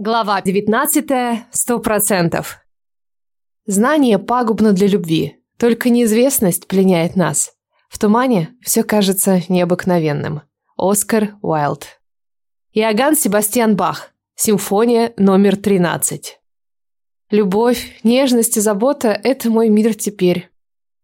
Глава 19. Сто процентов. Знание пагубно для любви, только неизвестность пленяет нас. В тумане все кажется необыкновенным. Оскар Уайлд. Иоганн Себастьян Бах. Симфония номер 13. Любовь, нежность и забота – это мой мир теперь.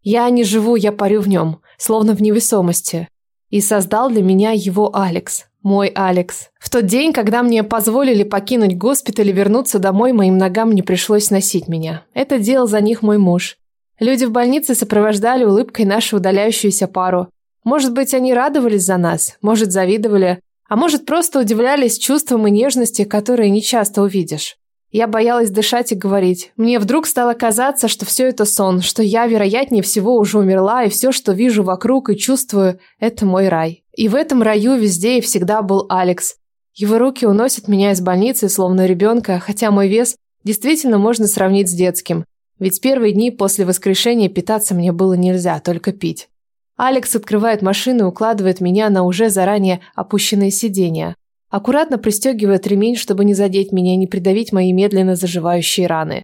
Я не живу, я парю в нем, словно в невесомости. И создал для меня его Алекс, мой Алекс. В тот день, когда мне позволили покинуть госпиталь и вернуться домой, моим ногам не пришлось носить меня. Это делал за них мой муж. Люди в больнице сопровождали улыбкой нашу удаляющуюся пару. Может быть, они радовались за нас, может, завидовали, а может, просто удивлялись чувствам и нежности, которые не часто увидишь. Я боялась дышать и говорить. Мне вдруг стало казаться, что все это сон, что я, вероятнее всего, уже умерла, и все, что вижу вокруг и чувствую, это мой рай. И в этом раю везде и всегда был Алекс. Его руки уносят меня из больницы, словно ребенка, хотя мой вес действительно можно сравнить с детским. Ведь первые дни после воскрешения питаться мне было нельзя, только пить. Алекс открывает машину и укладывает меня на уже заранее опущенные сиденья. Аккуратно пристегивает ремень, чтобы не задеть меня и не придавить мои медленно заживающие раны.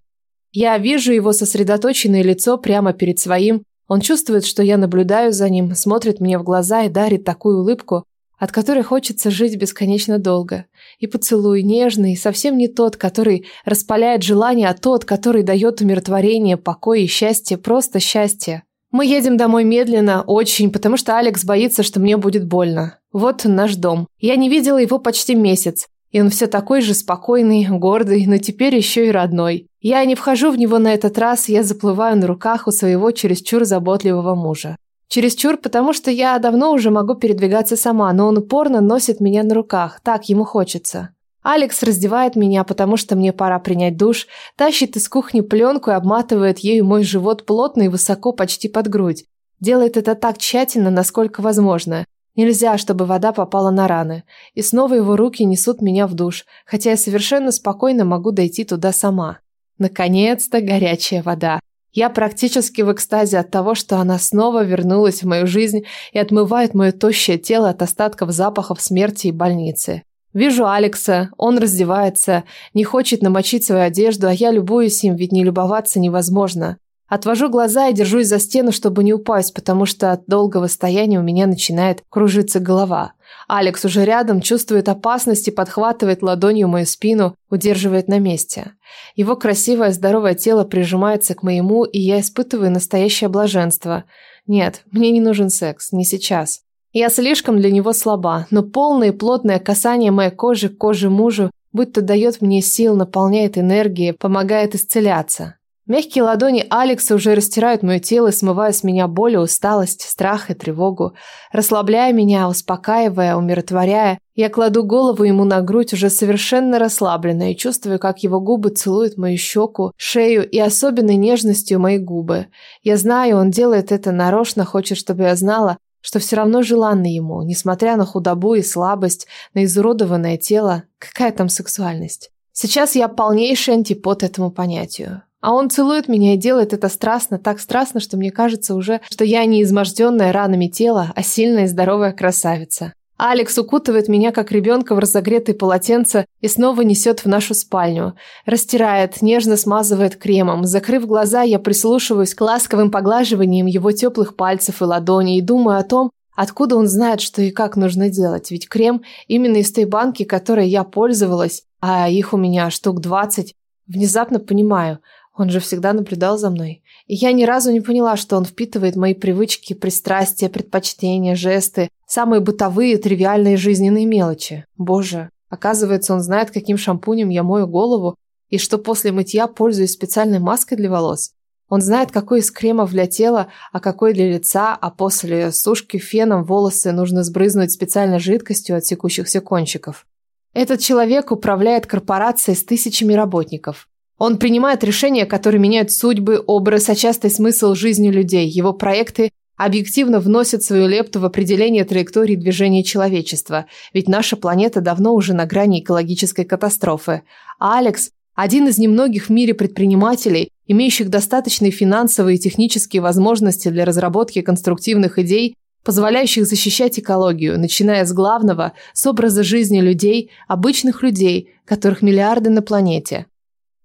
Я вижу его сосредоточенное лицо прямо перед своим, он чувствует, что я наблюдаю за ним, смотрит мне в глаза и дарит такую улыбку, от которой хочется жить бесконечно долго. И поцелуй нежный, совсем не тот, который распаляет желание, а тот, который дает умиротворение, покой и счастье, просто счастье. Мы едем домой медленно, очень, потому что Алекс боится, что мне будет больно. Вот наш дом. Я не видела его почти месяц. И он все такой же спокойный, гордый, но теперь еще и родной. Я не вхожу в него на этот раз, я заплываю на руках у своего чересчур заботливого мужа. Чересчур, потому что я давно уже могу передвигаться сама, но он упорно носит меня на руках, так ему хочется. Алекс раздевает меня, потому что мне пора принять душ, тащит из кухни пленку и обматывает ею мой живот плотно и высоко, почти под грудь. Делает это так тщательно, насколько возможно. Нельзя, чтобы вода попала на раны. И снова его руки несут меня в душ, хотя я совершенно спокойно могу дойти туда сама. Наконец-то горячая вода. Я практически в экстазе от того, что она снова вернулась в мою жизнь и отмывает мое тощее тело от остатков запахов смерти и больницы. Вижу Алекса, он раздевается, не хочет намочить свою одежду, а я любуюсь им, ведь не любоваться невозможно. Отвожу глаза и держусь за стену, чтобы не упасть, потому что от долгого стояния у меня начинает кружиться голова. Алекс уже рядом, чувствует опасность и подхватывает ладонью мою спину, удерживает на месте. Его красивое здоровое тело прижимается к моему, и я испытываю настоящее блаженство. Нет, мне не нужен секс, не сейчас. Я слишком для него слаба, но полное и плотное касание моей кожи к коже мужу будто дает мне сил, наполняет энергией, помогает исцеляться. Мягкие ладони Алекса уже растирают мое тело, смывая с меня боль, усталость, страх и тревогу. Расслабляя меня, успокаивая, умиротворяя, я кладу голову ему на грудь, уже совершенно расслабленная, и чувствую, как его губы целуют мою щеку, шею и особенной нежностью мои губы. Я знаю, он делает это нарочно, хочет, чтобы я знала, что все равно желанно ему, несмотря на худобу и слабость, на изуродованное тело. Какая там сексуальность? Сейчас я полнейший антипод этому понятию. А он целует меня и делает это страстно, так страстно, что мне кажется уже, что я не изможденная ранами тело, а сильная и здоровая красавица. Алекс укутывает меня, как ребенка, в разогретое полотенце и снова несет в нашу спальню. Растирает, нежно смазывает кремом. Закрыв глаза, я прислушиваюсь к ласковым поглаживаниям его теплых пальцев и ладоней и думаю о том, откуда он знает, что и как нужно делать. Ведь крем именно из той банки, которой я пользовалась, а их у меня штук двадцать. Внезапно понимаю – он же всегда наблюдал за мной. И я ни разу не поняла, что он впитывает мои привычки, пристрастия, предпочтения, жесты, самые бытовые, тривиальные жизненные мелочи. Боже, оказывается, он знает, каким шампунем я мою голову, и что после мытья пользуюсь специальной маской для волос. Он знает, какой из кремов для тела, а какой для лица, а после сушки феном волосы нужно сбрызнуть специальной жидкостью от секущихся кончиков. Этот человек управляет корпорацией с тысячами работников. Он принимает решения, которые меняют судьбы, образ, а часто смысл жизни людей. Его проекты объективно вносят свою лепту в определение траектории движения человечества, ведь наша планета давно уже на грани экологической катастрофы. А Алекс – один из немногих в мире предпринимателей, имеющих достаточные финансовые и технические возможности для разработки конструктивных идей, позволяющих защищать экологию, начиная с главного, с образа жизни людей, обычных людей, которых миллиарды на планете.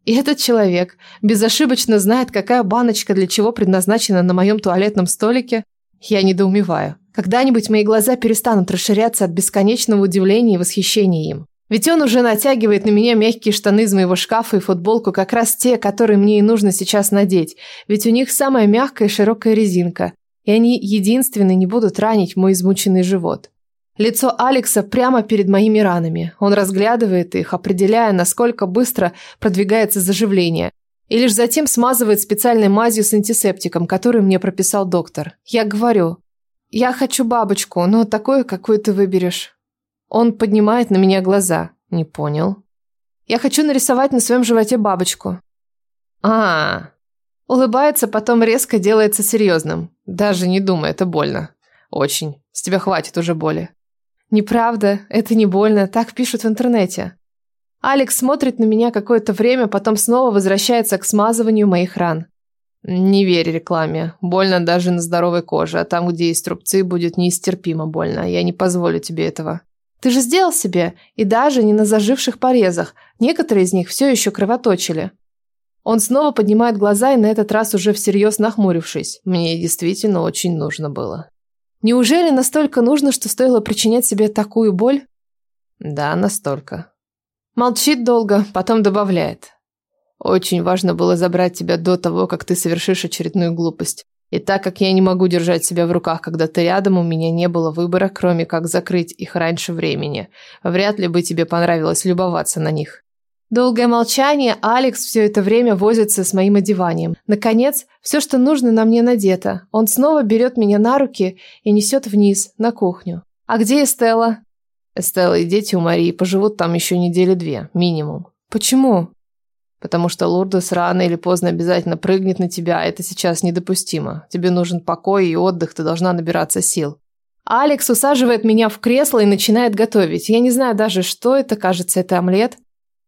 И этот человек безошибочно знает, какая баночка для чего предназначена на моем туалетном столике. Я недоумеваю. Когда-нибудь мои глаза перестанут расширяться от бесконечного удивления и восхищения им. Ведь он уже натягивает на меня мягкие штаны из моего шкафа и футболку, как раз те, которые мне и нужно сейчас надеть. Ведь у них самая мягкая и широкая резинка. И они единственные не будут ранить мой измученный живот. Лицо Алекса прямо перед моими ранами. Он разглядывает их, определяя, насколько быстро продвигается заживление. И лишь затем смазывает специальной мазью с антисептиком, который мне прописал доктор. Я говорю, я хочу бабочку, но такую, какую ты выберешь. Он поднимает на меня глаза. Не понял. Я хочу нарисовать на своем животе бабочку. А, -а, -а. Улыбается, потом резко делается серьезным. Даже не думай, это больно. Очень. С тебя хватит уже боли. Неправда, это не больно, так пишут в интернете. Алекс смотрит на меня какое-то время, потом снова возвращается к смазыванию моих ран. Не верь рекламе. Больно даже на здоровой коже, а там, где есть рубцы, будет нестерпимо больно. Я не позволю тебе этого. Ты же сделал себе, и даже не на заживших порезах. Некоторые из них все еще кровоточили. Он снова поднимает глаза и на этот раз уже всерьез нахмурившись. Мне действительно очень нужно было. Неужели настолько нужно, что стоило причинять себе такую боль? Да, настолько. Молчит долго, потом добавляет. Очень важно было забрать тебя до того, как ты совершишь очередную глупость. И так как я не могу держать себя в руках, когда ты рядом, у меня не было выбора, кроме как закрыть их раньше времени. Вряд ли бы тебе понравилось любоваться на них. Долгое молчание, Алекс все это время возится с моим одеванием. Наконец, все, что нужно, на мне надето. Он снова берет меня на руки и несет вниз, на кухню. «А где Эстелла?» Эстелла и дети у Марии поживут там еще недели две, минимум. «Почему?» Потому что Лурдус рано или поздно обязательно прыгнет на тебя, это сейчас недопустимо. Тебе нужен покой и отдых, ты должна набираться сил. Алекс усаживает меня в кресло и начинает готовить. Я не знаю даже, что это, кажется, это омлет.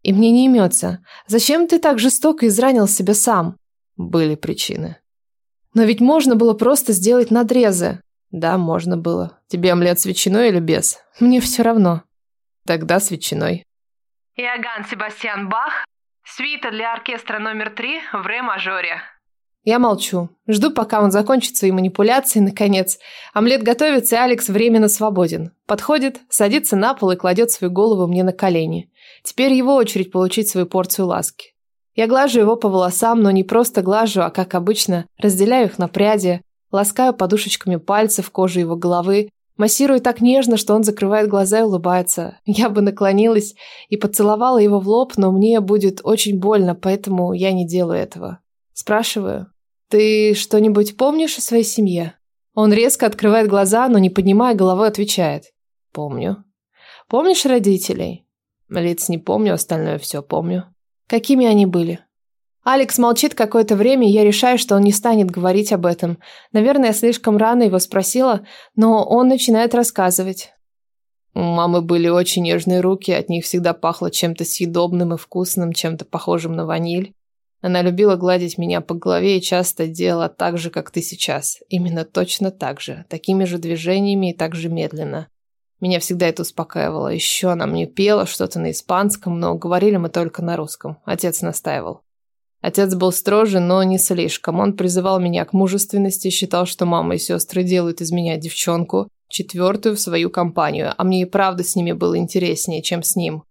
И мне не имется. Зачем ты так жестоко изранил себя сам? Были причины. Но ведь можно было просто сделать надрезы. Да, можно было. Тебе омлет с ветчиной или без? Мне все равно. Тогда с ветчиной. Иоганн Себастьян Бах Свита для оркестра номер три в ре-мажоре. Я молчу. Жду, пока он закончит свои манипуляции, наконец. Омлет готовится, и Алекс временно свободен. Подходит, садится на пол и кладет свою голову мне на колени. Теперь его очередь получить свою порцию ласки. Я глажу его по волосам, но не просто глажу, а, как обычно, разделяю их на пряди, ласкаю подушечками пальцев кожу его головы, Массирую так нежно, что он закрывает глаза и улыбается. Я бы наклонилась и поцеловала его в лоб, но мне будет очень больно, поэтому я не делаю этого. Спрашиваю, «Ты что-нибудь помнишь о своей семье?» Он резко открывает глаза, но не поднимая головы, отвечает. «Помню». «Помнишь родителей?» Лиц не помню, остальное все помню. «Какими они были?» Алекс молчит какое-то время, и я решаю, что он не станет говорить об этом. Наверное, я слишком рано его спросила, но он начинает рассказывать. У мамы были очень нежные руки, от них всегда пахло чем-то съедобным и вкусным, чем-то похожим на ваниль. Она любила гладить меня по голове и часто делала так же, как ты сейчас. Именно точно так же, такими же движениями и так же медленно. Меня всегда это успокаивало. Еще она мне пела что-то на испанском, но говорили мы только на русском. Отец настаивал. Отец был строже, но не слишком. Он призывал меня к мужественности, считал, что мама и сестры делают из меня девчонку, четвертую в свою компанию, а мне и правда с ними было интереснее, чем с ним.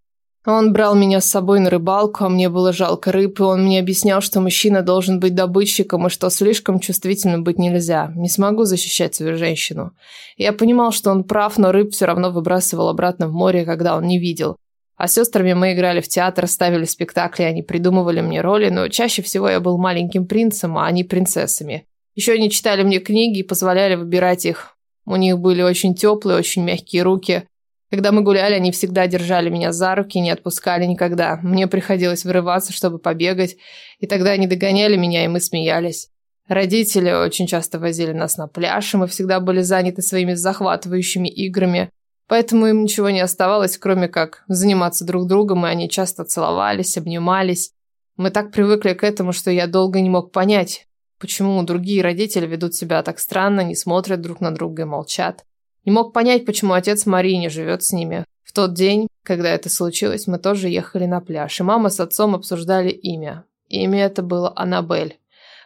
Он брал меня с собой на рыбалку, а мне было жалко рыб, и он мне объяснял, что мужчина должен быть добытчиком, и что слишком чувствительным быть нельзя. Не смогу защищать свою женщину. Я понимал, что он прав, но рыб все равно выбрасывал обратно в море, когда он не видел. А с сестрами мы играли в театр, ставили спектакли, они придумывали мне роли, но чаще всего я был маленьким принцем, а они принцессами. Еще они читали мне книги и позволяли выбирать их. У них были очень теплые, очень мягкие руки. Когда мы гуляли, они всегда держали меня за руки и не отпускали никогда. Мне приходилось вырываться, чтобы побегать, и тогда они догоняли меня, и мы смеялись. Родители очень часто возили нас на пляж, и мы всегда были заняты своими захватывающими играми. Поэтому им ничего не оставалось, кроме как заниматься друг другом, и они часто целовались, обнимались. Мы так привыкли к этому, что я долго не мог понять, Почему другие родители ведут себя так странно, не смотрят друг на друга и молчат? Не мог понять, почему отец Марии не живет с ними. В тот день, когда это случилось, мы тоже ехали на пляж, и мама с отцом обсуждали имя. Имя это было Аннабель,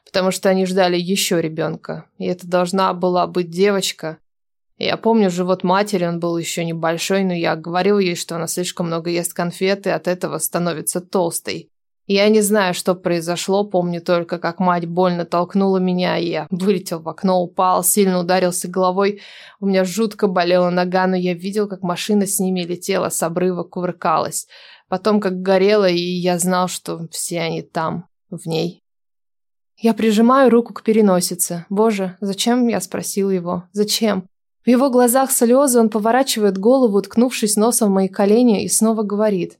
потому что они ждали еще ребенка, и это должна была быть девочка. Я помню живот матери, он был еще небольшой, но я говорил ей, что она слишком много ест конфеты, от этого становится толстой. Я не знаю, что произошло, помню только, как мать больно толкнула меня, и я вылетел в окно, упал, сильно ударился головой. У меня жутко болела нога, но я видел, как машина с ними летела, с обрыва кувыркалась. Потом как горела, и я знал, что все они там, в ней. Я прижимаю руку к переносице. Боже, зачем я спросил его? Зачем? В его глазах слезы, он поворачивает голову, уткнувшись носом в мои колени, и снова говорит.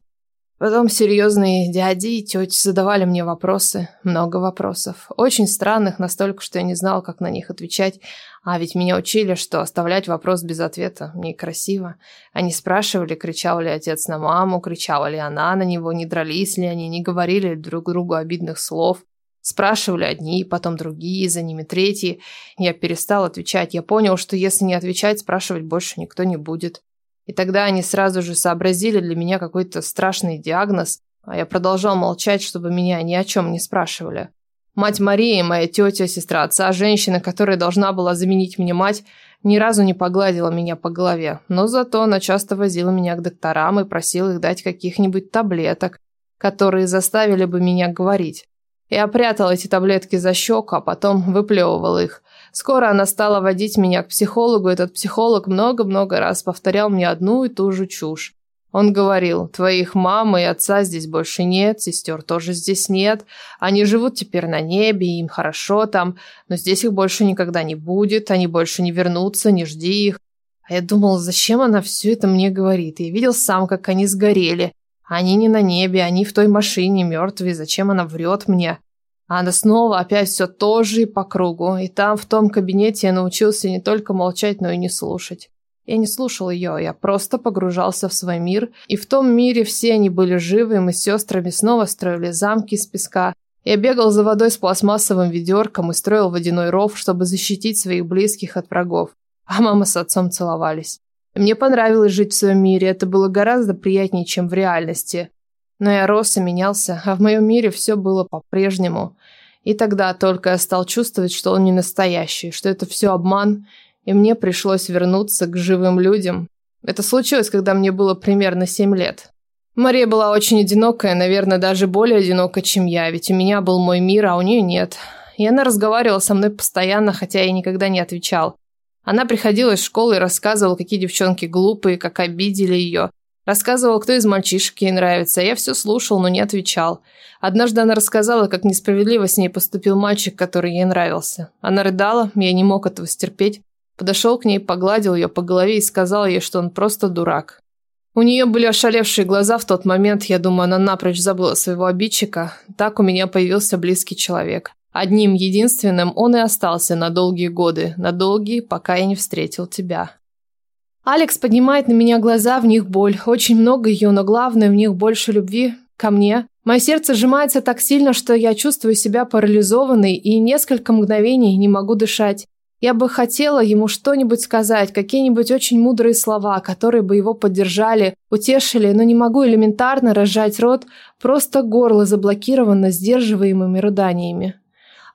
Потом серьезные дяди и тети задавали мне вопросы, много вопросов, очень странных, настолько, что я не знал, как на них отвечать. А ведь меня учили, что оставлять вопрос без ответа некрасиво. Они спрашивали, кричал ли отец на маму, кричала ли она на него, не дрались ли они, не говорили друг другу обидных слов. Спрашивали одни, потом другие, за ними третьи. Я перестал отвечать. Я понял, что если не отвечать, спрашивать больше никто не будет. И тогда они сразу же сообразили для меня какой-то страшный диагноз, а я продолжал молчать, чтобы меня ни о чем не спрашивали. Мать Марии, моя тетя, сестра отца, женщина, которая должна была заменить мне мать, ни разу не погладила меня по голове, но зато она часто возила меня к докторам и просила их дать каких-нибудь таблеток, которые заставили бы меня говорить. Я прятал эти таблетки за щеку, а потом выплевывал их. Скоро она стала водить меня к психологу, этот психолог много-много раз повторял мне одну и ту же чушь. Он говорил, твоих мамы и отца здесь больше нет, сестер тоже здесь нет. Они живут теперь на небе, им хорошо там, но здесь их больше никогда не будет, они больше не вернутся, не жди их. А я думал, зачем она все это мне говорит? Я видел сам, как они сгорели. Они не на небе, они в той машине мертвые, зачем она врет мне? А она снова опять все то же и по кругу. И там, в том кабинете, я научился не только молчать, но и не слушать. Я не слушал ее, я просто погружался в свой мир. И в том мире все они были живы, и мы с сестрами снова строили замки из песка. Я бегал за водой с пластмассовым ведерком и строил водяной ров, чтобы защитить своих близких от врагов. А мама с отцом целовались. Мне понравилось жить в своем мире, это было гораздо приятнее, чем в реальности. Но я рос и менялся, а в моем мире все было по-прежнему. И тогда только я стал чувствовать, что он не настоящий, что это все обман, и мне пришлось вернуться к живым людям. Это случилось, когда мне было примерно семь лет. Мария была очень одинокая, наверное, даже более одинокая, чем я, ведь у меня был мой мир, а у нее нет. И она разговаривала со мной постоянно, хотя я никогда не отвечал. Она приходила из школы и рассказывала, какие девчонки глупые, как обидели ее, Рассказывал, кто из мальчишек ей нравится, я все слушал, но не отвечал. Однажды она рассказала, как несправедливо с ней поступил мальчик, который ей нравился. Она рыдала, я не мог этого стерпеть. Подошел к ней, погладил ее по голове и сказал ей, что он просто дурак. У нее были ошалевшие глаза в тот момент, я думаю, она напрочь забыла своего обидчика. Так у меня появился близкий человек. Одним единственным он и остался на долгие годы, на долгие, пока я не встретил тебя. Алекс поднимает на меня глаза, в них боль. Очень много ее, но главное, в них больше любви ко мне. Мое сердце сжимается так сильно, что я чувствую себя парализованной и несколько мгновений не могу дышать. Я бы хотела ему что-нибудь сказать, какие-нибудь очень мудрые слова, которые бы его поддержали, утешили, но не могу элементарно разжать рот, просто горло заблокировано сдерживаемыми рыданиями.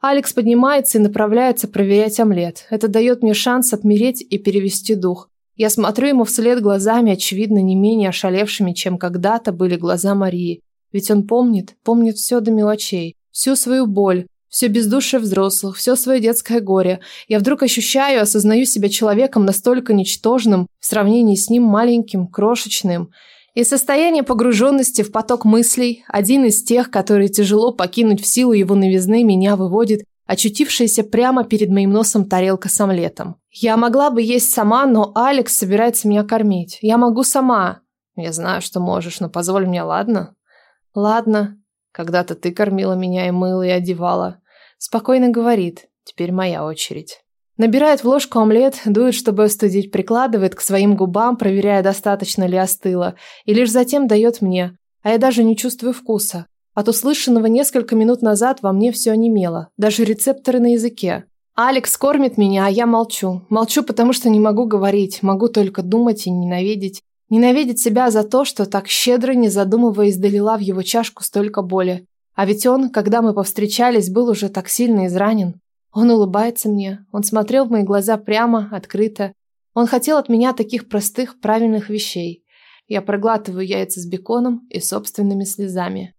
Алекс поднимается и направляется проверять омлет. Это дает мне шанс отмереть и перевести дух. Я смотрю ему вслед глазами, очевидно, не менее ошалевшими, чем когда-то были глаза Марии. Ведь он помнит, помнит все до мелочей, всю свою боль, все бездушие взрослых, все свое детское горе. Я вдруг ощущаю, осознаю себя человеком настолько ничтожным в сравнении с ним маленьким, крошечным. И состояние погруженности в поток мыслей, один из тех, которые тяжело покинуть в силу его новизны, меня выводит очутившаяся прямо перед моим носом тарелка с омлетом. Я могла бы есть сама, но Алекс собирается меня кормить. Я могу сама. Я знаю, что можешь, но позволь мне, ладно? Ладно. Когда-то ты кормила меня и мыла, и одевала. Спокойно говорит. Теперь моя очередь. Набирает в ложку омлет, дует, чтобы остудить, прикладывает к своим губам, проверяя, достаточно ли остыло, и лишь затем дает мне. А я даже не чувствую вкуса. От услышанного несколько минут назад во мне все онемело, даже рецепторы на языке. Алекс кормит меня, а я молчу. Молчу, потому что не могу говорить, могу только думать и ненавидеть. Ненавидеть себя за то, что так щедро, не задумываясь, долила в его чашку столько боли. А ведь он, когда мы повстречались, был уже так сильно изранен. Он улыбается мне, он смотрел в мои глаза прямо, открыто. Он хотел от меня таких простых, правильных вещей. Я проглатываю яйца с беконом и собственными слезами.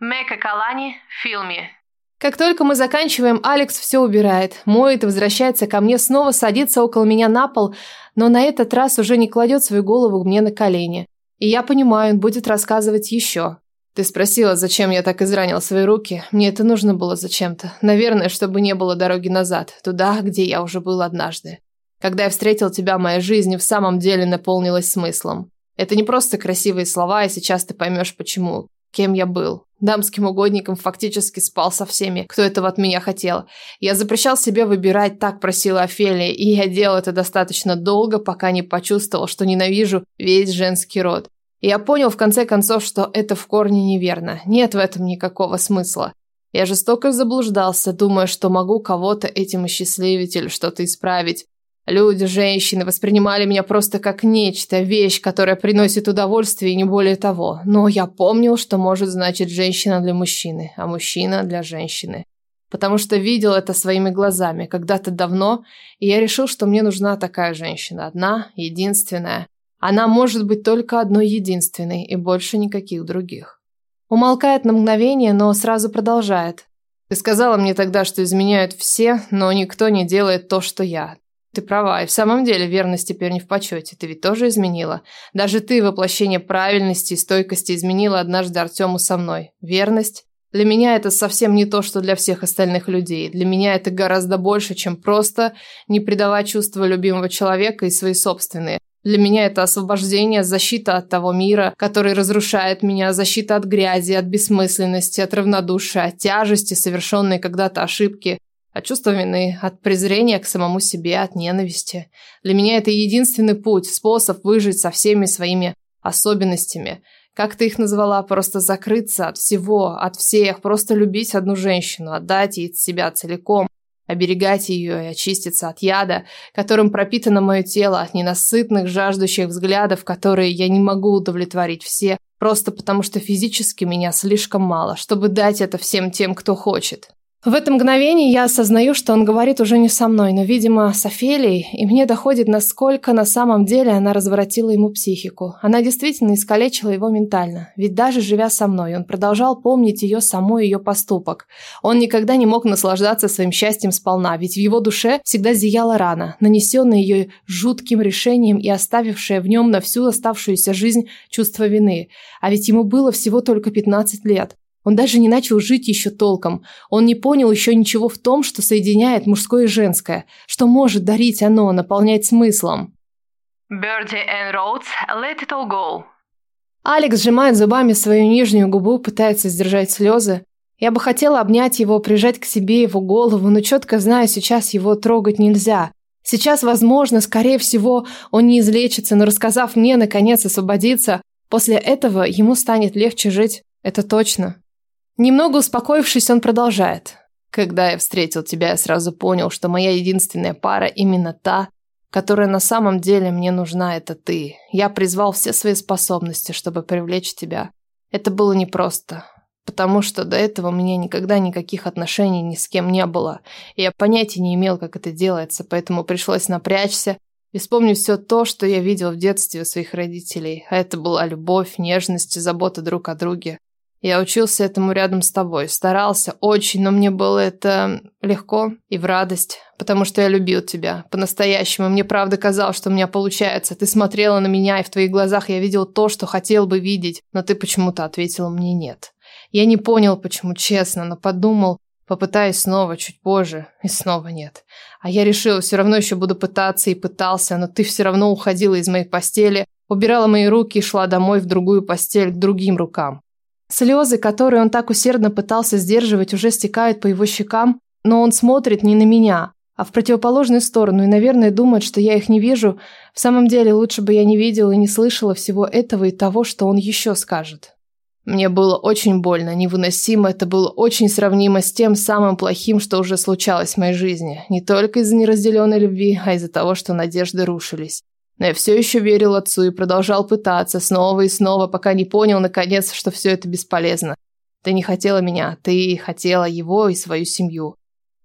Мека Калани в фильме. Как только мы заканчиваем, Алекс все убирает, моет и возвращается ко мне, снова садится около меня на пол, но на этот раз уже не кладет свою голову мне на колени. И я понимаю, он будет рассказывать еще. Ты спросила, зачем я так изранил свои руки. Мне это нужно было зачем-то. Наверное, чтобы не было дороги назад, туда, где я уже был однажды. Когда я встретил тебя, моя жизнь в самом деле наполнилась смыслом. Это не просто красивые слова, и сейчас ты поймешь, почему. Кем я был. Дамским угодником фактически спал со всеми, кто этого от меня хотел. Я запрещал себе выбирать, так просила Офелия, и я делал это достаточно долго, пока не почувствовал, что ненавижу весь женский род. Я понял в конце концов, что это в корне неверно. Нет в этом никакого смысла. Я жестоко заблуждался, думая, что могу кого-то этим осчастливить или что-то исправить. Люди, женщины воспринимали меня просто как нечто, вещь, которая приносит удовольствие и не более того. Но я помнил, что может значить женщина для мужчины, а мужчина для женщины. Потому что видел это своими глазами когда-то давно, и я решил, что мне нужна такая женщина. Одна, единственная. Она может быть только одной единственной и больше никаких других. Умолкает на мгновение, но сразу продолжает. Ты сказала мне тогда, что изменяют все, но никто не делает то, что я. Ты права, и в самом деле верность теперь не в почете. Ты ведь тоже изменила. Даже ты воплощение правильности и стойкости изменила однажды Артему со мной. Верность? Для меня это совсем не то, что для всех остальных людей. Для меня это гораздо больше, чем просто не предавать чувства любимого человека и свои собственные. Для меня это освобождение, защита от того мира, который разрушает меня, защита от грязи, от бессмысленности, от равнодушия, от тяжести, совершенной когда-то ошибки, от чувства вины, от презрения к самому себе, от ненависти. Для меня это единственный путь, способ выжить со всеми своими особенностями. Как ты их назвала? Просто закрыться от всего, от всех, просто любить одну женщину, отдать ей себя целиком, оберегать ее и очиститься от яда, которым пропитано мое тело, от ненасытных, жаждущих взглядов, которые я не могу удовлетворить все, просто потому что физически меня слишком мало, чтобы дать это всем тем, кто хочет. В это мгновение я осознаю, что он говорит уже не со мной, но, видимо, с Офелией, и мне доходит, насколько на самом деле она разворотила ему психику. Она действительно искалечила его ментально, ведь даже живя со мной, он продолжал помнить ее самой ее поступок. Он никогда не мог наслаждаться своим счастьем сполна, ведь в его душе всегда зияла рана, нанесенная ее жутким решением и оставившая в нем на всю оставшуюся жизнь чувство вины. А ведь ему было всего только 15 лет. Он даже не начал жить еще толком. Он не понял еще ничего в том, что соединяет мужское и женское, что может дарить оно, наполнять смыслом. Birdie and Rhodes, let it all go. Алекс сжимает зубами свою нижнюю губу, пытается сдержать слезы. Я бы хотела обнять его, прижать к себе его голову, но четко знаю, сейчас его трогать нельзя. Сейчас, возможно, скорее всего, он не излечится, но рассказав мне, наконец, освободиться, после этого ему станет легче жить. Это точно. Немного успокоившись, он продолжает. Когда я встретил тебя, я сразу понял, что моя единственная пара именно та, которая на самом деле мне нужна, это ты. Я призвал все свои способности, чтобы привлечь тебя. Это было непросто, потому что до этого у меня никогда никаких отношений ни с кем не было, и я понятия не имел, как это делается, поэтому пришлось напрячься и вспомнить все то, что я видел в детстве у своих родителей. А это была любовь, нежность и забота друг о друге. Я учился этому рядом с тобой, старался очень, но мне было это легко и в радость, потому что я любил тебя. По-настоящему, мне правда казалось, что у меня получается. Ты смотрела на меня, и в твоих глазах я видел то, что хотел бы видеть, но ты почему-то ответила мне нет. Я не понял, почему, честно, но подумал, попытаюсь снова, чуть позже, и снова нет. А я решил, все равно еще буду пытаться и пытался, но ты все равно уходила из моей постели, убирала мои руки и шла домой в другую постель к другим рукам. Слезы, которые он так усердно пытался сдерживать, уже стекают по его щекам, но он смотрит не на меня, а в противоположную сторону и, наверное, думает, что я их не вижу. В самом деле, лучше бы я не видела и не слышала всего этого и того, что он еще скажет. Мне было очень больно, невыносимо, это было очень сравнимо с тем самым плохим, что уже случалось в моей жизни. Не только из-за неразделенной любви, а из-за того, что надежды рушились. Но я все еще верил отцу и продолжал пытаться снова и снова, пока не понял, наконец, что все это бесполезно. Ты не хотела меня, ты хотела его и свою семью.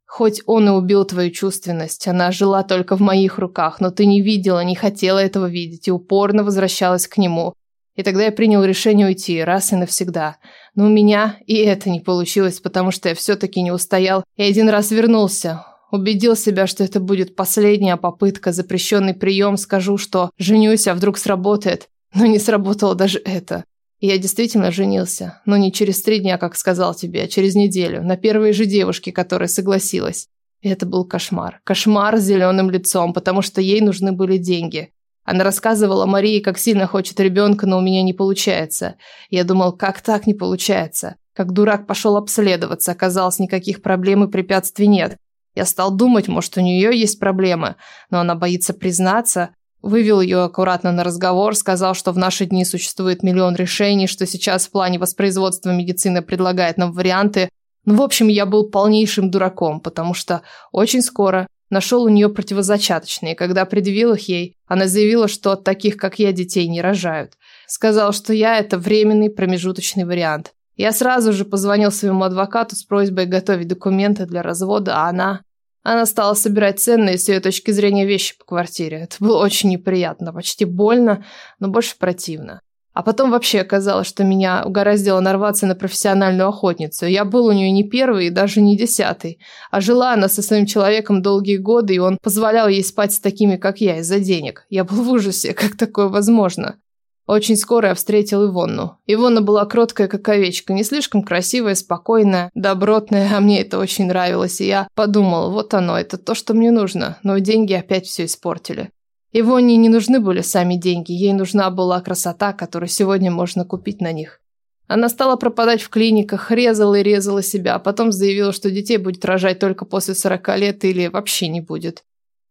Хоть он и убил твою чувственность, она жила только в моих руках, но ты не видела, не хотела этого видеть и упорно возвращалась к нему. И тогда я принял решение уйти, раз и навсегда. Но у меня и это не получилось, потому что я все-таки не устоял и один раз вернулся. Убедил себя, что это будет последняя попытка, запрещенный прием, скажу, что женюсь, а вдруг сработает. Но не сработало даже это. И я действительно женился. Но не через три дня, как сказал тебе, а через неделю. На первой же девушке, которая согласилась. И это был кошмар. Кошмар с зеленым лицом, потому что ей нужны были деньги. Она рассказывала Марии, как сильно хочет ребенка, но у меня не получается. Я думал, как так не получается? Как дурак пошел обследоваться, оказалось, никаких проблем и препятствий нет. Я стал думать, может, у нее есть проблемы, но она боится признаться. Вывел ее аккуратно на разговор, сказал, что в наши дни существует миллион решений, что сейчас в плане воспроизводства медицина предлагает нам варианты. Ну, в общем, я был полнейшим дураком, потому что очень скоро нашел у нее противозачаточные. Когда предъявил их ей, она заявила, что от таких, как я, детей не рожают. Сказал, что я – это временный промежуточный вариант. Я сразу же позвонил своему адвокату с просьбой готовить документы для развода, а она... Она стала собирать ценные с ее точки зрения вещи по квартире. Это было очень неприятно, почти больно, но больше противно. А потом вообще оказалось, что меня угораздило нарваться на профессиональную охотницу. Я был у нее не первый и даже не десятый. А жила она со своим человеком долгие годы, и он позволял ей спать с такими, как я, из-за денег. Я был в ужасе, как такое возможно. Очень скоро я встретил Ивонну. Ивонна была кроткая, как овечка, не слишком красивая, спокойная, добротная, а мне это очень нравилось, и я подумал, вот оно, это то, что мне нужно, но деньги опять все испортили. Ивонне не нужны были сами деньги, ей нужна была красота, которую сегодня можно купить на них. Она стала пропадать в клиниках, резала и резала себя, а потом заявила, что детей будет рожать только после 40 лет или вообще не будет.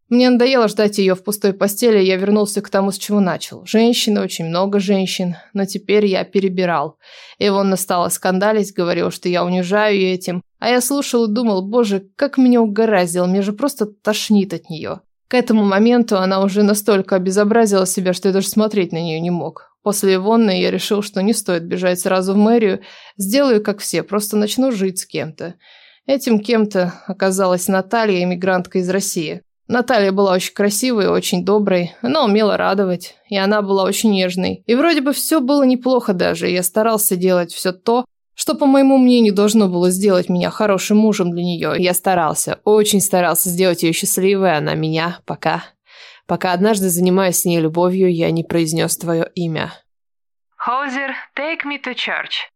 Мне надоело ждать ее в пустой постели, я вернулся к тому, с чего начал. Женщины, очень много женщин, но теперь я перебирал. Ивонна стала скандалить, говорила, что я унижаю ее этим. А я слушал и думал, боже, как меня угораздило, мне же просто тошнит от нее. К этому моменту она уже настолько обезобразила себя, что я даже смотреть на нее не мог. После Ивонны я решил, что не стоит бежать сразу в мэрию, сделаю как все, просто начну жить с кем-то. Этим кем-то оказалась Наталья, иммигрантка из России. Наталья была очень красивой, очень доброй, она умела радовать, и она была очень нежной. И вроде бы все было неплохо даже, я старался делать все то, что, по моему мнению, должно было сделать меня хорошим мужем для нее. Я старался, очень старался сделать ее счастливой, она меня, пока... Пока однажды, занимаясь с ней любовью, я не произнес твое имя. Хозер, take me to church.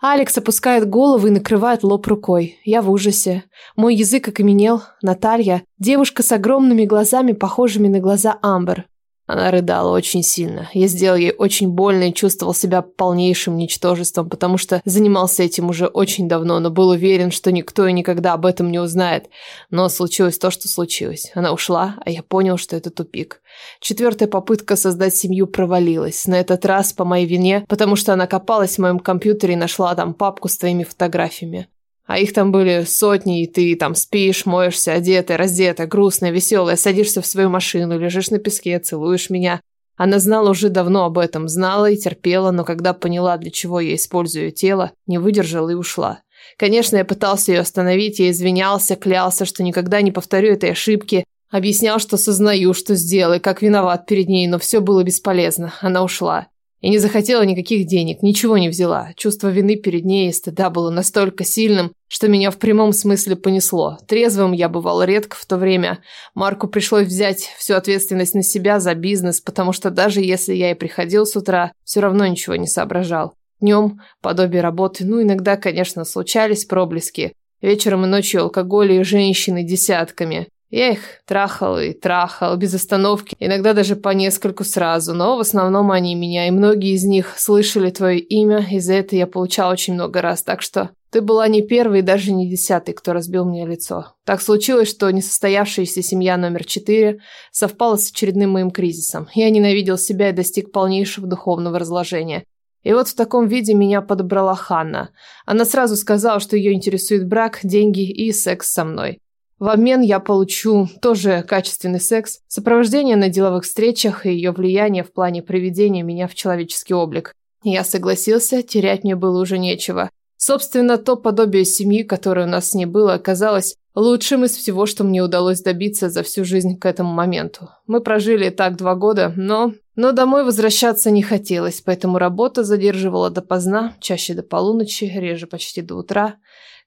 Алекс опускает голову и накрывает лоб рукой. Я в ужасе. Мой язык окаменел. Наталья, девушка с огромными глазами, похожими на глаза Амбер. Она рыдала очень сильно. Я сделал ей очень больно и чувствовал себя полнейшим ничтожеством, потому что занимался этим уже очень давно, но был уверен, что никто и никогда об этом не узнает. Но случилось то, что случилось. Она ушла, а я понял, что это тупик. Четвертая попытка создать семью провалилась. На этот раз по моей вине, потому что она копалась в моем компьютере и нашла там папку с твоими фотографиями. А их там были сотни, и ты там спишь, моешься, одетая, раздетая, грустная, веселая, садишься в свою машину, лежишь на песке, целуешь меня. Она знала уже давно об этом, знала и терпела, но когда поняла, для чего я использую тело, не выдержала и ушла. Конечно, я пытался ее остановить, я извинялся, клялся, что никогда не повторю этой ошибки, объяснял, что сознаю, что сделал и как виноват перед ней, но все было бесполезно. Она ушла. И не захотела никаких денег, ничего не взяла. Чувство вины перед ней и стыда было настолько сильным, что меня в прямом смысле понесло. Трезвым я бывал редко в то время. Марку пришлось взять всю ответственность на себя за бизнес, потому что даже если я и приходил с утра, все равно ничего не соображал. Днем подобие работы, ну иногда, конечно, случались проблески. Вечером и ночью алкоголь и женщины десятками. Я их трахал и трахал без остановки, иногда даже по нескольку сразу, но в основном они меня, и многие из них слышали твое имя, и за это я получал очень много раз, так что ты была не первый и даже не десятый, кто разбил мне лицо. Так случилось, что несостоявшаяся семья номер четыре совпала с очередным моим кризисом. Я ненавидел себя и достиг полнейшего духовного разложения. И вот в таком виде меня подобрала Ханна. Она сразу сказала, что ее интересует брак, деньги и секс со мной. В обмен я получу тоже качественный секс, сопровождение на деловых встречах и ее влияние в плане приведения меня в человеческий облик. Я согласился, терять мне было уже нечего. Собственно, то подобие семьи, которое у нас с ней было, оказалось лучшим из всего, что мне удалось добиться за всю жизнь к этому моменту. Мы прожили так два года, но... Но домой возвращаться не хотелось, поэтому работа задерживала допоздна, чаще до полуночи, реже почти до утра.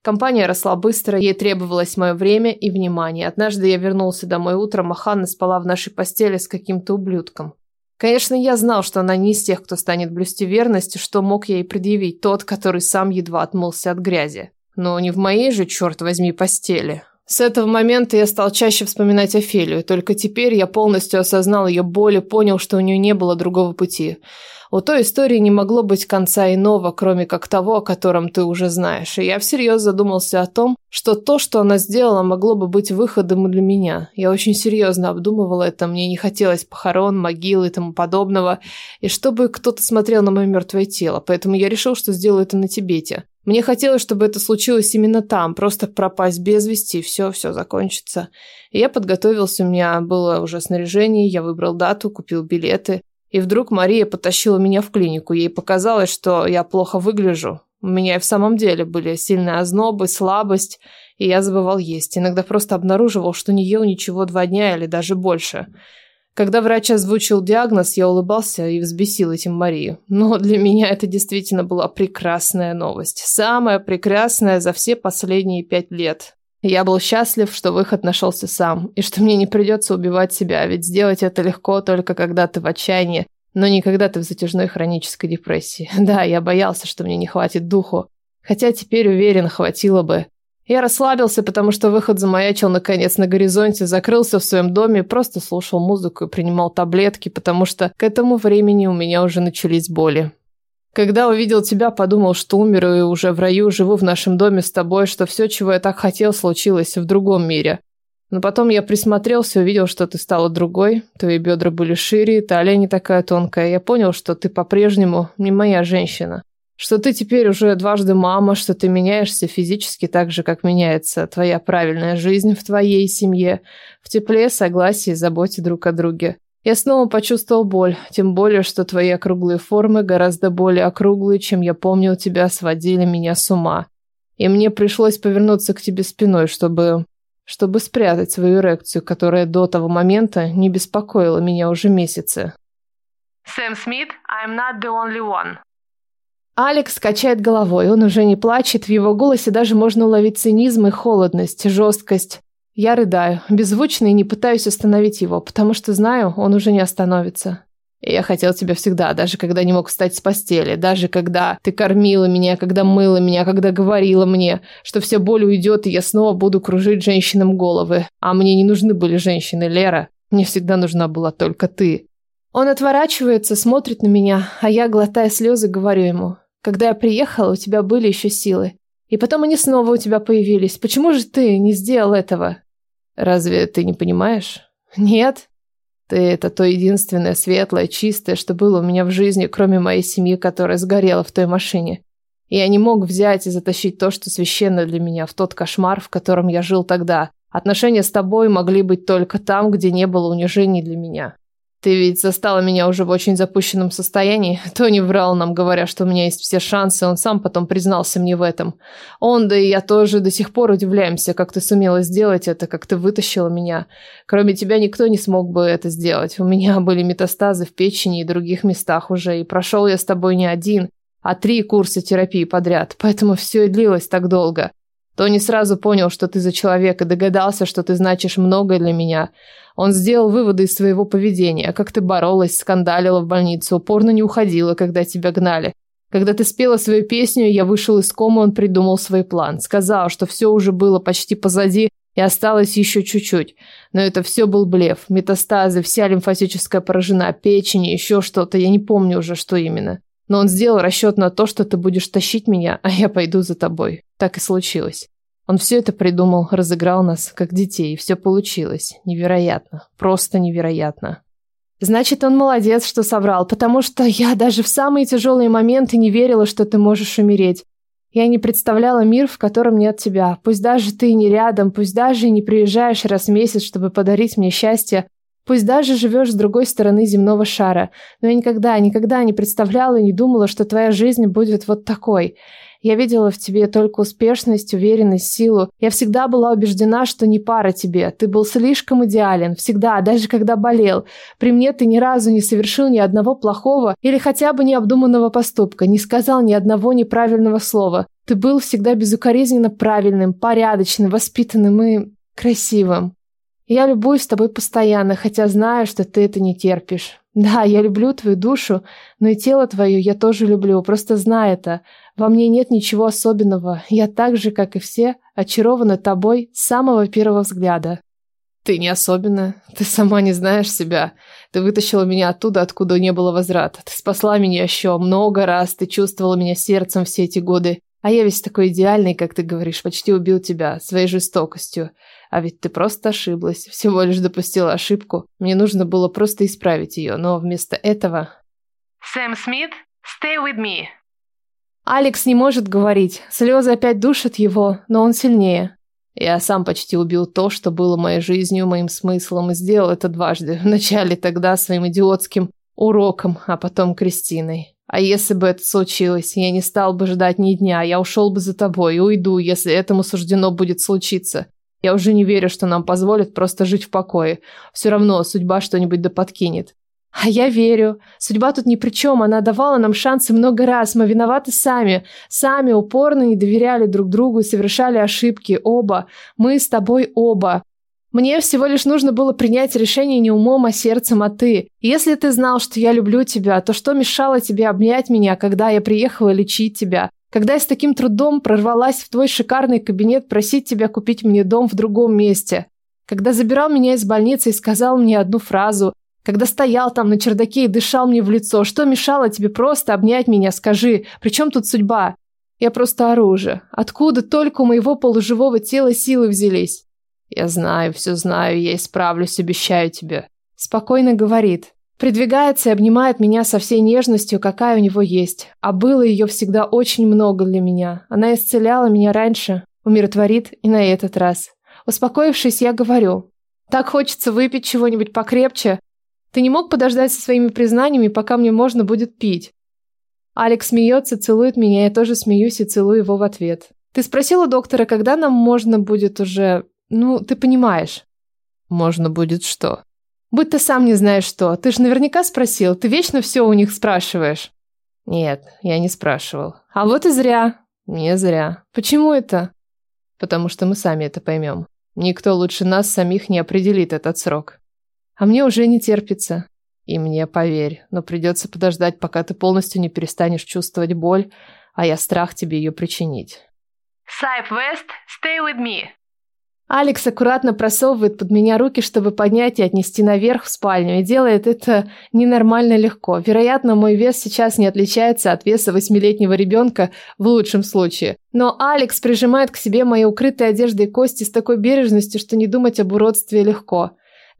Компания росла быстро, ей требовалось мое время и внимание. Однажды я вернулся домой утром, а Ханна спала в нашей постели с каким-то ублюдком. Конечно, я знал, что она не из тех, кто станет блюсти верность, что мог ей предъявить тот, который сам едва отмылся от грязи. Но не в моей же, черт возьми, постели. С этого момента я стал чаще вспоминать Офелию, только теперь я полностью осознал ее боль и понял, что у нее не было другого пути. У той истории не могло быть конца иного, кроме как того, о котором ты уже знаешь. И я всерьез задумался о том, что то, что она сделала, могло бы быть выходом для меня. Я очень серьезно обдумывала это, мне не хотелось похорон, могил и тому подобного, и чтобы кто-то смотрел на мое мертвое тело, поэтому я решил, что сделаю это на Тибете. Мне хотелось, чтобы это случилось именно там, просто пропасть без вести, и все, все закончится. И я подготовился, у меня было уже снаряжение, я выбрал дату, купил билеты. И вдруг Мария потащила меня в клинику. Ей показалось, что я плохо выгляжу. У меня и в самом деле были сильные ознобы, слабость, и я забывал есть. Иногда просто обнаруживал, что не ел ничего два дня или даже больше. Когда врач озвучил диагноз, я улыбался и взбесил этим Марию. Но для меня это действительно была прекрасная новость. Самая прекрасная за все последние пять лет. Я был счастлив, что выход нашелся сам, и что мне не придется убивать себя, ведь сделать это легко только когда ты в отчаянии, но не когда ты в затяжной хронической депрессии. Да, я боялся, что мне не хватит духу, хотя теперь уверен, хватило бы. Я расслабился, потому что выход замаячил наконец на горизонте, закрылся в своем доме, просто слушал музыку и принимал таблетки, потому что к этому времени у меня уже начались боли. Когда увидел тебя, подумал, что умер и уже в раю живу в нашем доме с тобой, что все, чего я так хотел, случилось в другом мире. Но потом я присмотрелся, увидел, что ты стала другой, твои бедра были шире, талия не такая тонкая. Я понял, что ты по-прежнему не моя женщина. Что ты теперь уже дважды мама, что ты меняешься физически так же, как меняется твоя правильная жизнь в твоей семье, в тепле, согласии, заботе друг о друге. Я снова почувствовал боль, тем более, что твои округлые формы гораздо более округлые, чем я помнил тебя, сводили меня с ума. И мне пришлось повернуться к тебе спиной, чтобы... чтобы спрятать свою эрекцию, которая до того момента не беспокоила меня уже месяцы. Сэм Смит, I'm not the only one. Алекс качает головой, он уже не плачет, в его голосе даже можно уловить цинизм и холодность, жесткость. Я рыдаю, беззвучно и не пытаюсь остановить его, потому что знаю, он уже не остановится. Я хотел тебя всегда, даже когда не мог встать с постели, даже когда ты кормила меня, когда мыла меня, когда говорила мне, что вся боль уйдет, и я снова буду кружить женщинам головы. А мне не нужны были женщины, Лера. Мне всегда нужна была только ты. Он отворачивается, смотрит на меня, а я, глотая слезы, говорю ему, когда я приехала, у тебя были еще силы. И потом они снова у тебя появились. Почему же ты не сделал этого? Разве ты не понимаешь? Нет. Ты – это то единственное светлое, чистое, что было у меня в жизни, кроме моей семьи, которая сгорела в той машине. И я не мог взять и затащить то, что священно для меня, в тот кошмар, в котором я жил тогда. Отношения с тобой могли быть только там, где не было унижений для меня. Ты ведь застала меня уже в очень запущенном состоянии. Тони врал нам, говоря, что у меня есть все шансы, он сам потом признался мне в этом. Он, да и я тоже до сих пор удивляемся, как ты сумела сделать это, как ты вытащила меня. Кроме тебя никто не смог бы это сделать. У меня были метастазы в печени и других местах уже, и прошел я с тобой не один, а три курса терапии подряд, поэтому все и длилось так долго. Тони сразу понял, что ты за человек, и догадался, что ты значишь многое для меня. Он сделал выводы из своего поведения, как ты боролась, скандалила в больнице, упорно не уходила, когда тебя гнали. Когда ты спела свою песню, я вышел из комы, он придумал свой план. Сказал, что все уже было почти позади и осталось еще чуть-чуть. Но это все был блеф. Метастазы, вся лимфатическая поражена, печень, еще что-то, я не помню уже, что именно. Но он сделал расчет на то, что ты будешь тащить меня, а я пойду за тобой. Так и случилось. Он все это придумал, разыграл нас, как детей, и все получилось. Невероятно. Просто невероятно. Значит, он молодец, что соврал, потому что я даже в самые тяжелые моменты не верила, что ты можешь умереть. Я не представляла мир, в котором нет тебя. Пусть даже ты не рядом, пусть даже не приезжаешь раз в месяц, чтобы подарить мне счастье, пусть даже живешь с другой стороны земного шара. Но я никогда, никогда не представляла и не думала, что твоя жизнь будет вот такой. Я видела в тебе только успешность, уверенность, силу. Я всегда была убеждена, что не пара тебе. Ты был слишком идеален. Всегда, даже когда болел. При мне ты ни разу не совершил ни одного плохого или хотя бы необдуманного поступка, не сказал ни одного неправильного слова. Ты был всегда безукоризненно правильным, порядочным, воспитанным и красивым. Я любуюсь тобой постоянно, хотя знаю, что ты это не терпишь. Да, я люблю твою душу, но и тело твое я тоже люблю, просто знай это. Во мне нет ничего особенного. Я так же, как и все, очарована тобой с самого первого взгляда. Ты не особенная. Ты сама не знаешь себя. Ты вытащила меня оттуда, откуда не было возврата. Ты спасла меня еще много раз. Ты чувствовала меня сердцем все эти годы. А я весь такой идеальный, как ты говоришь, почти убил тебя своей жестокостью. А ведь ты просто ошиблась, всего лишь допустила ошибку. Мне нужно было просто исправить ее, но вместо этого... Сэм Смит, stay with me. Алекс не может говорить, слезы опять душат его, но он сильнее. Я сам почти убил то, что было моей жизнью, моим смыслом, и сделал это дважды. Вначале тогда своим идиотским уроком, а потом Кристиной. А если бы это случилось, я не стал бы ждать ни дня, я ушел бы за тобой и уйду, если этому суждено будет случиться. Я уже не верю, что нам позволят просто жить в покое. Все равно судьба что-нибудь да подкинет. А я верю. Судьба тут ни при чем. Она давала нам шансы много раз. Мы виноваты сами. Сами упорно не доверяли друг другу и совершали ошибки. Оба. Мы с тобой оба. Мне всего лишь нужно было принять решение не умом, а сердцем, а ты. Если ты знал, что я люблю тебя, то что мешало тебе обнять меня, когда я приехала лечить тебя? Когда я с таким трудом прорвалась в твой шикарный кабинет просить тебя купить мне дом в другом месте? Когда забирал меня из больницы и сказал мне одну фразу когда стоял там на чердаке и дышал мне в лицо, что мешало тебе просто обнять меня, скажи? При чем тут судьба? Я просто оружие. Откуда только у моего полуживого тела силы взялись? Я знаю, все знаю, я исправлюсь, обещаю тебе. Спокойно говорит. Придвигается и обнимает меня со всей нежностью, какая у него есть. А было ее всегда очень много для меня. Она исцеляла меня раньше, умиротворит и на этот раз. Успокоившись, я говорю. Так хочется выпить чего-нибудь покрепче, ты не мог подождать со своими признаниями, пока мне можно будет пить?» Алекс смеется, целует меня, я тоже смеюсь и целую его в ответ. «Ты спросила доктора, когда нам можно будет уже... Ну, ты понимаешь». «Можно будет что?» «Будь ты сам не знаешь что. Ты же наверняка спросил. Ты вечно все у них спрашиваешь». «Нет, я не спрашивал». «А вот и зря». «Не зря». «Почему это?» «Потому что мы сами это поймем. Никто лучше нас самих не определит этот срок». А мне уже не терпится. И мне, поверь, но придется подождать, пока ты полностью не перестанешь чувствовать боль, а я страх тебе ее причинить. Сайп Вест, stay with me. Алекс аккуратно просовывает под меня руки, чтобы поднять и отнести наверх в спальню, и делает это ненормально легко. Вероятно, мой вес сейчас не отличается от веса восьмилетнего ребенка в лучшем случае. Но Алекс прижимает к себе мои укрытые одежды и кости с такой бережностью, что не думать об уродстве легко.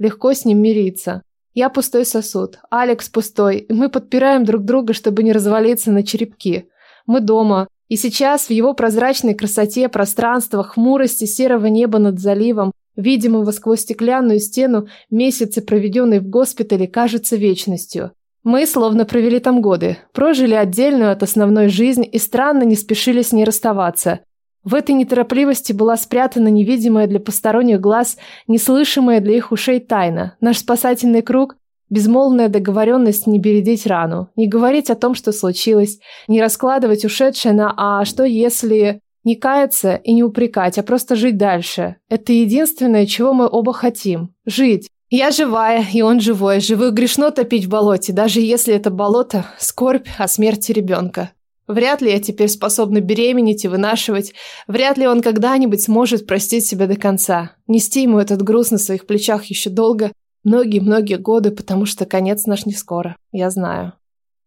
Легко с ним мириться. Я пустой сосуд, Алекс пустой, и мы подпираем друг друга, чтобы не развалиться на черепки. Мы дома, и сейчас в его прозрачной красоте, пространства, хмурости серого неба над заливом, видимого сквозь стеклянную стену, месяцы, проведенные в госпитале, кажутся вечностью. Мы словно провели там годы, прожили отдельную от основной жизнь и странно не спешили с ней расставаться. В этой неторопливости была спрятана невидимая для посторонних глаз, неслышимая для их ушей тайна. Наш спасательный круг – безмолвная договоренность не бередить рану, не говорить о том, что случилось, не раскладывать ушедшее на «а что если…» Не каяться и не упрекать, а просто жить дальше. Это единственное, чего мы оба хотим. Жить. Я живая, и он живой. Живых грешно топить в болоте, даже если это болото – скорбь о смерти ребенка. Вряд ли я теперь способна беременеть и вынашивать. Вряд ли он когда-нибудь сможет простить себя до конца. Нести ему этот груз на своих плечах еще долго, многие-многие годы, потому что конец наш не скоро. Я знаю.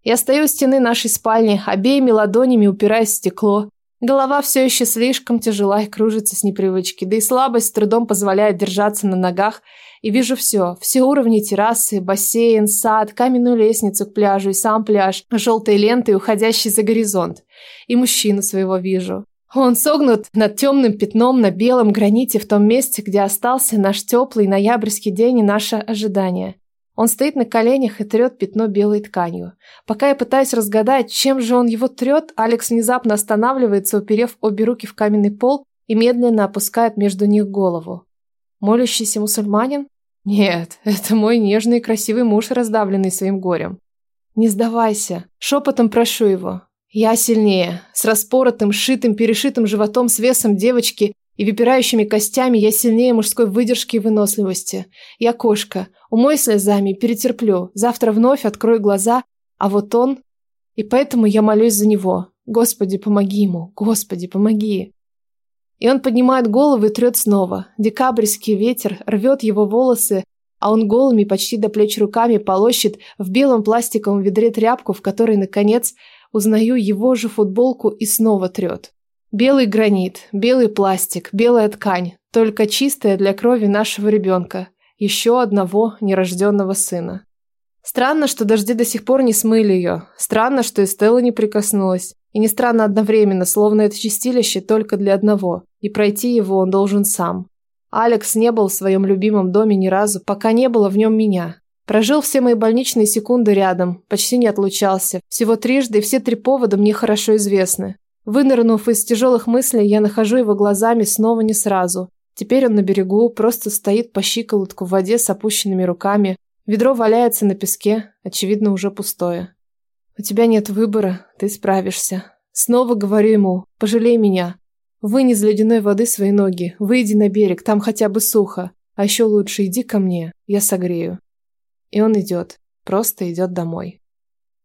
Я стою у стены нашей спальни, обеими ладонями упираясь в стекло. Голова все еще слишком тяжела и кружится с непривычки, да и слабость с трудом позволяет держаться на ногах, и вижу все, все уровни террасы, бассейн, сад, каменную лестницу к пляжу и сам пляж, желтые ленты, уходящие за горизонт. И мужчину своего вижу. Он согнут над темным пятном на белом граните в том месте, где остался наш теплый ноябрьский день и наше ожидание. Он стоит на коленях и трет пятно белой тканью. Пока я пытаюсь разгадать, чем же он его трет, Алекс внезапно останавливается, уперев обе руки в каменный пол и медленно опускает между них голову. Молящийся мусульманин? Нет, это мой нежный и красивый муж, раздавленный своим горем. Не сдавайся. Шепотом прошу его. Я сильнее. С распоротым, шитым, перешитым животом с весом девочки и выпирающими костями я сильнее мужской выдержки и выносливости. Я кошка. Умой слезами, перетерплю. Завтра вновь открою глаза, а вот он... И поэтому я молюсь за него. Господи, помоги ему. Господи, помоги. И он поднимает голову и трет снова. Декабрьский ветер рвет его волосы, а он голыми, почти до плеч руками, полощет в белом пластиковом ведре тряпку, в которой, наконец, Узнаю его же футболку и снова трет. Белый гранит, белый пластик, белая ткань, только чистая для крови нашего ребенка, еще одного нерожденного сына. Странно, что дожди до сих пор не смыли ее. Странно, что Эстелла не прикоснулась. И не странно одновременно, словно это чистилище только для одного. И пройти его он должен сам. Алекс не был в своем любимом доме ни разу, пока не было в нем меня. Прожил все мои больничные секунды рядом, почти не отлучался. Всего трижды, и все три повода мне хорошо известны. Вынырнув из тяжелых мыслей, я нахожу его глазами снова не сразу. Теперь он на берегу, просто стоит по щиколотку в воде с опущенными руками. Ведро валяется на песке, очевидно, уже пустое. «У тебя нет выбора, ты справишься». Снова говорю ему, пожалей меня. Вынь из ледяной воды свои ноги, выйди на берег, там хотя бы сухо. А еще лучше иди ко мне, я согрею. И он идет, просто идет домой.